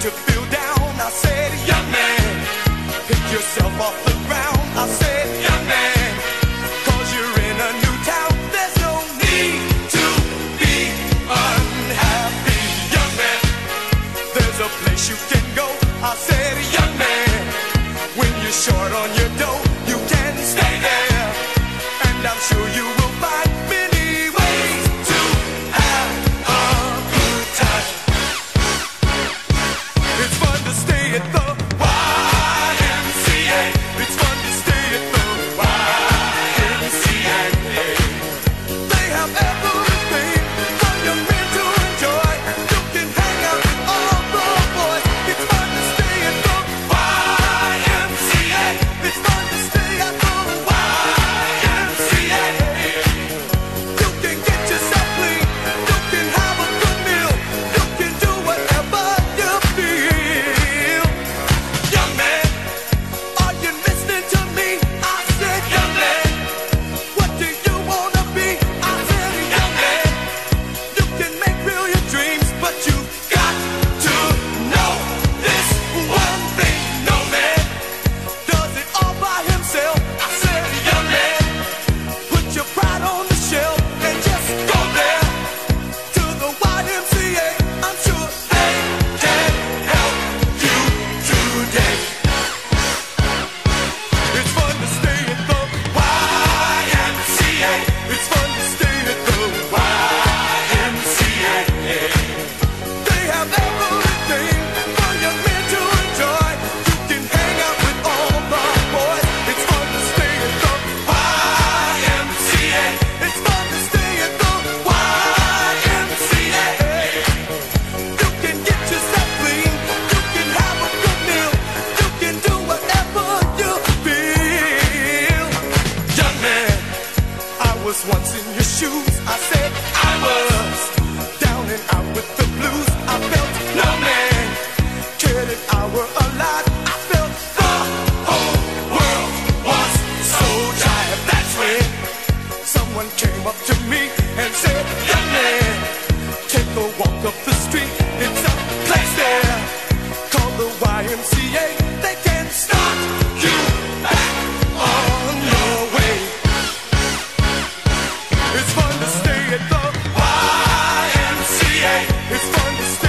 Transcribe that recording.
to feel down. I said, young man, pick yourself off the ground. I said, young man, cause you're in a new town. There's no need to be unhappy, young man. There's a place you can go. I said, young man, when you're short on your dough. was once in your shoes. I said I was down and out with the blues. I felt no man cared if I were alive. I felt the whole world was so tired. That's when someone came up to me. it's fun to stay.